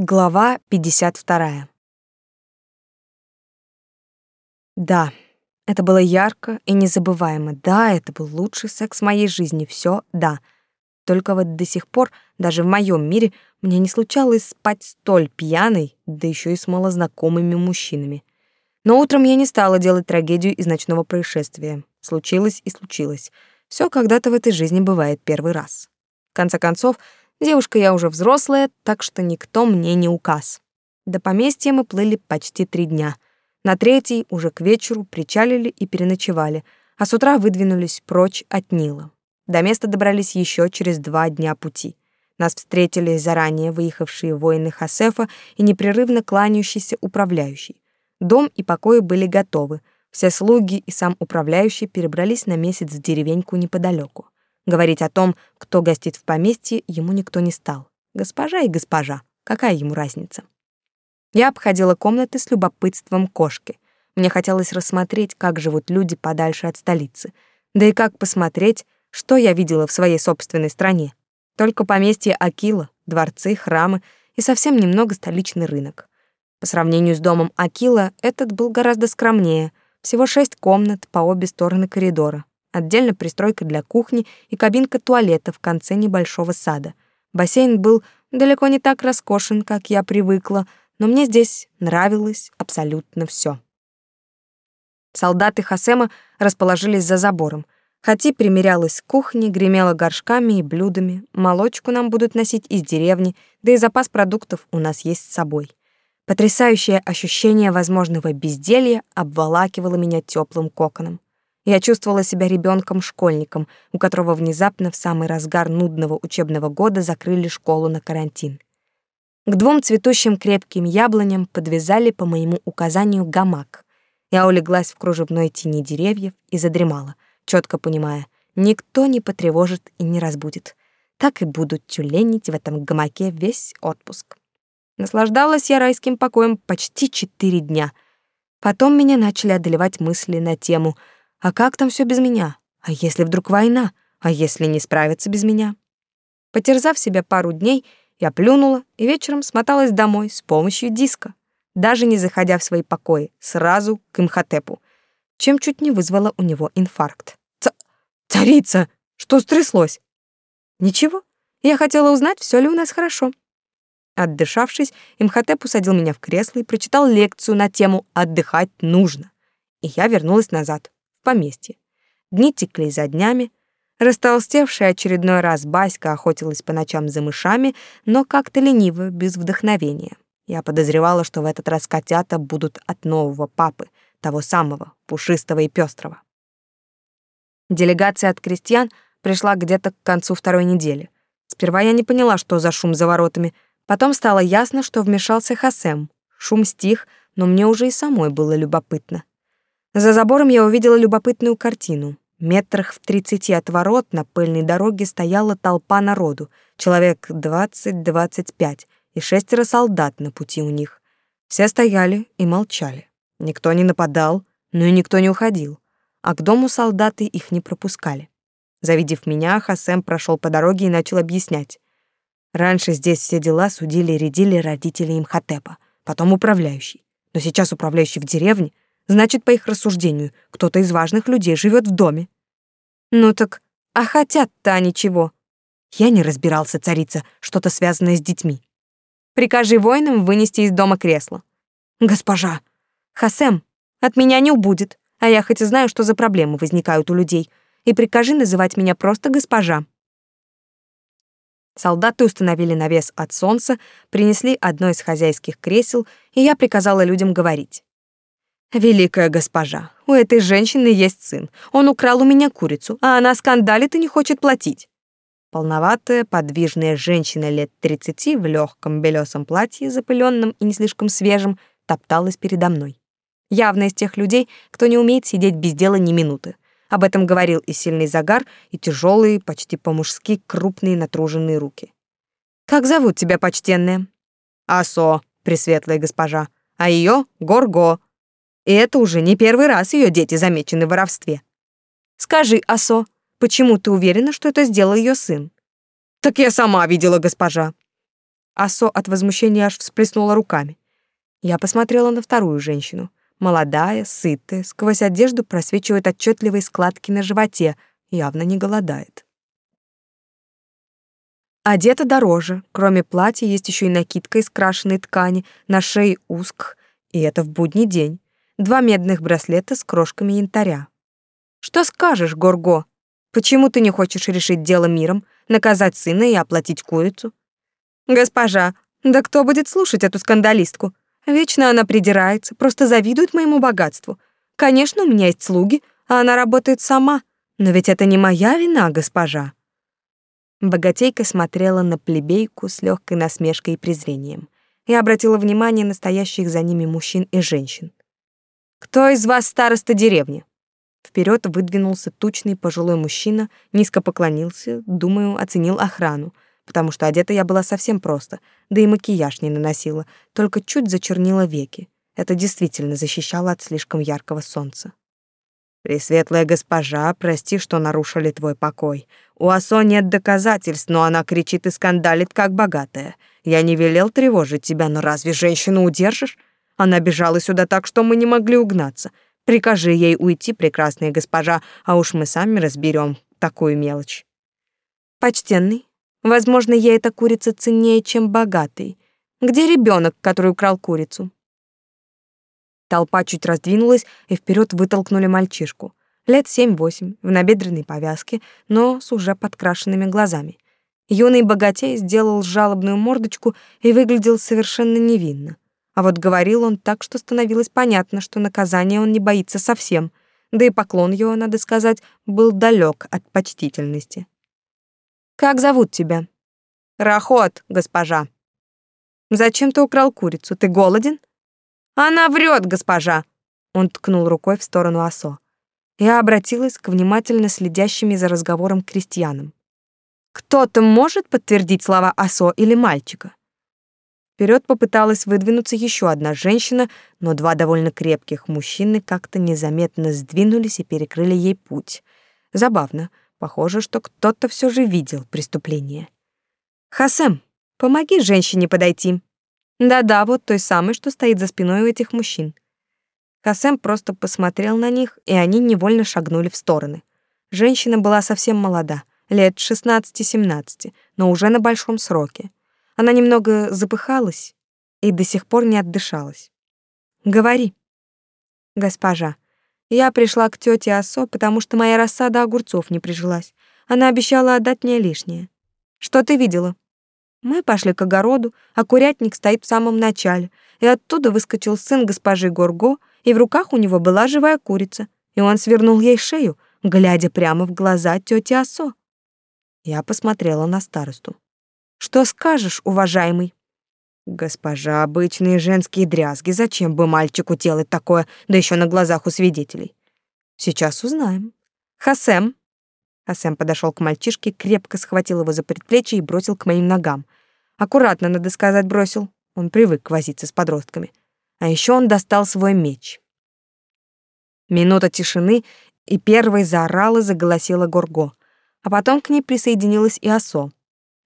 Глава 52. Да, это было ярко и незабываемо. Да, это был лучший секс моей жизни. Все, да. Только вот до сих пор, даже в моем мире, мне не случалось спать столь пьяной, да еще и с малознакомыми мужчинами. Но утром я не стала делать трагедию из ночного происшествия. Случилось и случилось. Все когда-то в этой жизни бывает первый раз. В конце концов, Девушка я уже взрослая, так что никто мне не указ. До поместья мы плыли почти три дня. На третий, уже к вечеру, причалили и переночевали, а с утра выдвинулись прочь от Нила. До места добрались еще через два дня пути. Нас встретили заранее выехавшие воины Хасефа и непрерывно кланяющийся управляющий. Дом и покои были готовы. Все слуги и сам управляющий перебрались на месяц в деревеньку неподалеку. Говорить о том, кто гостит в поместье, ему никто не стал. Госпожа и госпожа, какая ему разница? Я обходила комнаты с любопытством кошки. Мне хотелось рассмотреть, как живут люди подальше от столицы. Да и как посмотреть, что я видела в своей собственной стране. Только поместье Акила, дворцы, храмы и совсем немного столичный рынок. По сравнению с домом Акила, этот был гораздо скромнее. Всего шесть комнат по обе стороны коридора. Отдельно пристройка для кухни и кабинка туалета в конце небольшого сада. Бассейн был далеко не так роскошен, как я привыкла, но мне здесь нравилось абсолютно все. Солдаты Хасема расположились за забором. Хати примерялась к кухне, гремела горшками и блюдами. Молочку нам будут носить из деревни, да и запас продуктов у нас есть с собой. Потрясающее ощущение возможного безделья обволакивало меня теплым коконом. Я чувствовала себя ребенком-школьником, у которого внезапно в самый разгар нудного учебного года закрыли школу на карантин. К двум цветущим крепким яблоням подвязали по моему указанию гамак. Я улеглась в кружевной тени деревьев и задремала, четко понимая, никто не потревожит и не разбудит. Так и будут тюленить в этом гамаке весь отпуск. Наслаждалась я райским покоем почти четыре дня. Потом меня начали одолевать мысли на тему — а как там все без меня? А если вдруг война? А если не справиться без меня? Потерзав себя пару дней, я плюнула и вечером смоталась домой с помощью диска, даже не заходя в свои покои, сразу к Имхотепу, чем чуть не вызвала у него инфаркт. Ц «Царица! Что стряслось?» «Ничего. Я хотела узнать, все ли у нас хорошо». Отдышавшись, Имхотеп усадил меня в кресло и прочитал лекцию на тему «Отдыхать нужно». И я вернулась назад, поместье. Дни текли за днями. Растолстевшая очередной раз Баська охотилась по ночам за мышами, но как-то лениво, без вдохновения. Я подозревала, что в этот раз котята будут от нового папы, того самого, пушистого и пестрого. Делегация от крестьян пришла где-то к концу второй недели. Сперва я не поняла, что за шум за воротами. Потом стало ясно, что вмешался Хасем. Шум стих, но мне уже и самой было любопытно. За забором я увидела любопытную картину. Метрах в тридцати от ворот на пыльной дороге стояла толпа народу, человек двадцать-двадцать пять, и шестеро солдат на пути у них. Все стояли и молчали. Никто не нападал, но и никто не уходил. А к дому солдаты их не пропускали. Завидев меня, Хасем прошел по дороге и начал объяснять. Раньше здесь все дела судили и рядили родители Имхотепа, потом управляющий. Но сейчас управляющий в деревне — Значит, по их рассуждению, кто-то из важных людей живет в доме. Ну так, а хотят-то они чего? Я не разбирался, царица, что-то связанное с детьми. Прикажи воинам вынести из дома кресло. Госпожа, Хасем, от меня не убудет, а я хоть и знаю, что за проблемы возникают у людей, и прикажи называть меня просто госпожа. Солдаты установили навес от солнца, принесли одно из хозяйских кресел, и я приказала людям говорить. «Великая госпожа, у этой женщины есть сын. Он украл у меня курицу, а она скандалит и не хочет платить». Полноватая, подвижная женщина лет тридцати в легком белесом платье, запыленном и не слишком свежем, топталась передо мной. Явно из тех людей, кто не умеет сидеть без дела ни минуты. Об этом говорил и сильный загар, и тяжелые, почти по-мужски крупные натруженные руки. «Как зовут тебя, почтенная?» «Асо, пресветлая госпожа, а ее Горго, и это уже не первый раз ее дети замечены в воровстве. Скажи, Асо, почему ты уверена, что это сделал ее сын? Так я сама видела, госпожа. Асо от возмущения аж всплеснула руками. Я посмотрела на вторую женщину. Молодая, сытая, сквозь одежду просвечивают отчетливые складки на животе, явно не голодает. Одета дороже, кроме платья есть еще и накидка из крашеной ткани, на шее узк, и это в будний день. Два медных браслета с крошками янтаря. Что скажешь, Горго? Почему ты не хочешь решить дело миром, наказать сына и оплатить курицу? Госпожа, да кто будет слушать эту скандалистку? Вечно она придирается, просто завидует моему богатству. Конечно, у меня есть слуги, а она работает сама. Но ведь это не моя вина, госпожа. Богатейка смотрела на плебейку с легкой насмешкой и презрением. и обратила внимание на стоящих за ними мужчин и женщин. «Кто из вас староста деревни?» Вперед выдвинулся тучный пожилой мужчина, низко поклонился, думаю, оценил охрану — потому что одета я была совсем просто, да и макияж не наносила, только чуть зачернила веки. Это действительно защищало от слишком яркого солнца. «Пресветлая госпожа, прости, что нарушили твой покой. У Асо нет доказательств, но она кричит и скандалит, как богатая. Я не велел тревожить тебя, но разве женщину удержишь? Она бежала сюда так, что мы не могли угнаться. Прикажи ей уйти, прекрасная госпожа, а уж мы сами разберем такую мелочь». «Почтенный, Возможно, ей эта курица ценнее, чем богатый. Где ребенок, который украл курицу? Толпа чуть раздвинулась, и вперед вытолкнули мальчишку. Лет семь-восемь, в набедренной повязке, но с уже подкрашенными глазами. Юный богатей сделал жалобную мордочку и выглядел совершенно невинно. А вот говорил он так, что становилось понятно, что наказания он не боится совсем, да и поклон его, надо сказать, был далек от почтительности. Как зовут тебя? Рахот, госпожа. Зачем ты украл курицу? Ты голоден? Она врет, госпожа. Он ткнул рукой в сторону Осо. Я обратилась к внимательно следящим за разговором крестьянам. Кто-то может подтвердить слова Осо или мальчика? Вперед попыталась выдвинуться еще одна женщина, но два довольно крепких мужчины как-то незаметно сдвинулись и перекрыли ей путь. Забавно. Похоже, что кто-то все же видел преступление. Хасем, помоги женщине подойти. Да-да, вот той самой, что стоит за спиной у этих мужчин. Хасем просто посмотрел на них, и они невольно шагнули в стороны. Женщина была совсем молода, лет 16-17, но уже на большом сроке. Она немного запыхалась и до сих пор не отдышалась. «Говори». «Госпожа, я пришла к тете Асо, потому что моя рассада огурцов не прижилась. Она обещала отдать мне лишнее. Что ты видела? Мы пошли к огороду, а курятник стоит в самом начале, и оттуда выскочил сын госпожи Горго, и в руках у него была живая курица, и он свернул ей шею, глядя прямо в глаза тети Асо. Я посмотрела на старосту. Что скажешь, уважаемый? Госпожа, обычные женские дрязги, зачем бы мальчику делать такое, да еще на глазах у свидетелей? Сейчас узнаем. Хасем. Хасем подошел к мальчишке, крепко схватил его за предплечье и бросил к моим ногам. Аккуратно, надо сказать, бросил. Он привык возиться с подростками. А еще он достал свой меч. Минута тишины, и первой заорала, заголосила Горго. А потом к ней присоединилась и Осо.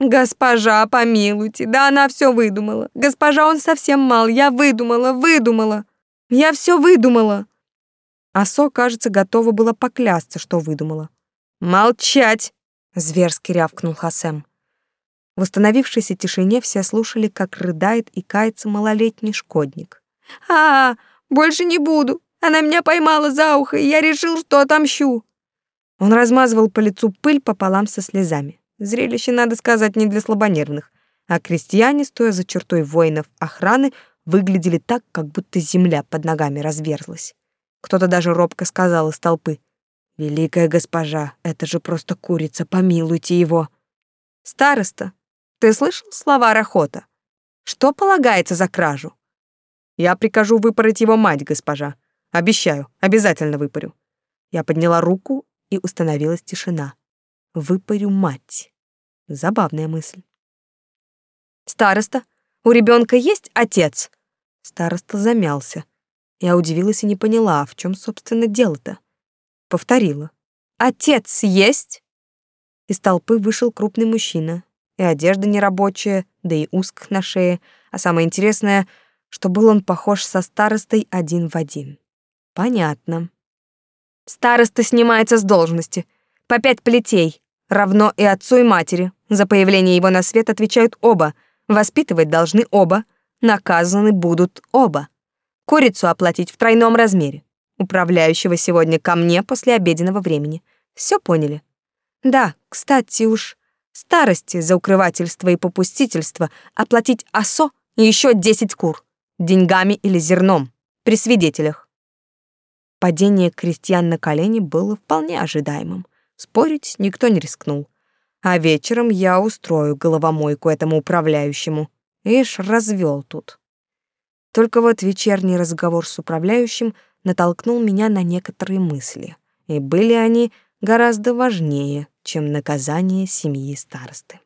«Госпожа, помилуйте, да она все выдумала. Госпожа, он совсем мал, я выдумала, выдумала. Я все выдумала». Асо, кажется, готова была поклясться, что выдумала. «Молчать!» — зверски рявкнул Хасем. В установившейся тишине все слушали, как рыдает и кается малолетний шкодник. «А, больше не буду. Она меня поймала за ухо, и я решил, что отомщу». Он размазывал по лицу пыль пополам со слезами. Зрелище, надо сказать, не для слабонервных. А крестьяне, стоя за чертой воинов охраны, выглядели так, как будто земля под ногами разверзлась. Кто-то даже робко сказал из толпы. «Великая госпожа, это же просто курица, помилуйте его!» «Староста, ты слышал слова Рахота? Что полагается за кражу?» «Я прикажу выпороть его мать, госпожа. Обещаю, обязательно выпорю». Я подняла руку, и установилась тишина. «Выпорю мать». Забавная мысль. Староста, у ребенка есть отец? Староста замялся. Я удивилась и не поняла, в чем, собственно, дело-то. Повторила. Отец есть? Из толпы вышел крупный мужчина. и одежда нерабочая, да и узких на шее, а самое интересное, что был он похож со старостой один в один. Понятно. Староста снимается с должности. По пять плетей, равно и отцу, и матери. За появление его на свет отвечают оба. Воспитывать должны оба. Наказаны будут оба. Курицу оплатить в тройном размере. Управляющего сегодня ко мне после обеденного времени. Все поняли? Да, кстати уж, старости за укрывательство и попустительство оплатить осо и еще десять кур. Деньгами или зерном. При свидетелях. Падение крестьян на колени было вполне ожидаемым. Спорить никто не рискнул. А вечером я устрою головомойку этому управляющему. Ишь, развел тут. Только вот вечерний разговор с управляющим натолкнул меня на некоторые мысли. И были они гораздо важнее, чем наказание семьи старосты.